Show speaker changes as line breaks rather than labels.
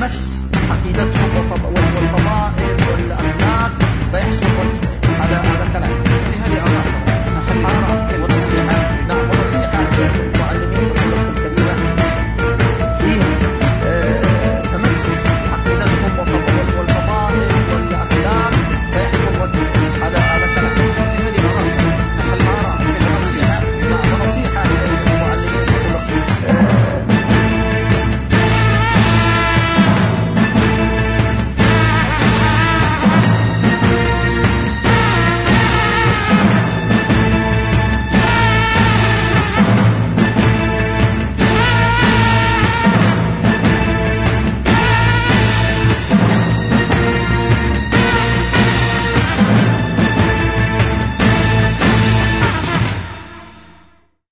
ومس عقيدته والفضائل